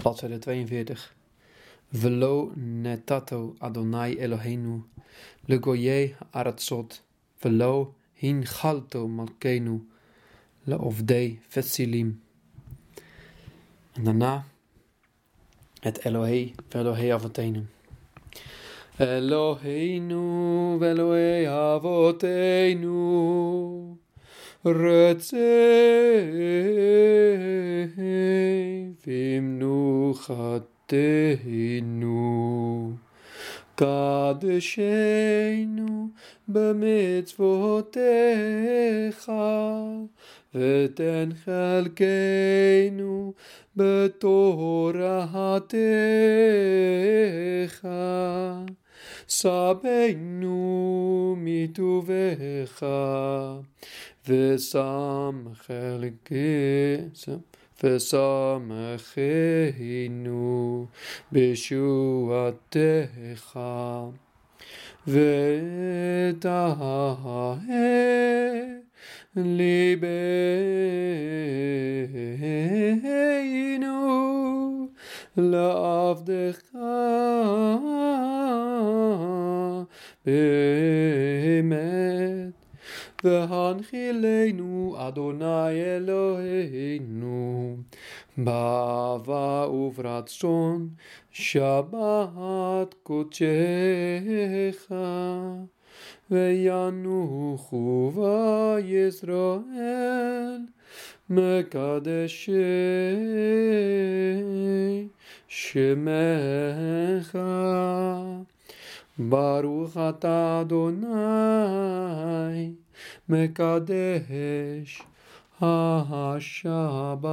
Bladzijde 42. Velo netato Adonai Eloheinu, legoye aratzot, velo hingalto malkenu, leofdei vetsilim. En daarna het Elohe, Velohe Avotenum. Eloheinu, Velohe Avoteinu, Retzeinu. במנוחתנו. קדשנו במצוותיך, ותן חלקנו בתורתך. סבנו מטובך, ושמחנו בישועתך. ותהה ליבנו לעבדך באמת. והנחילנו אדוני אלוהינו. באהבה וברצון שבת קודשך. וינוחו וישראל מקדשי שמך. ברוך אתה אדוני מקדש השבת.